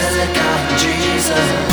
I got Jesus.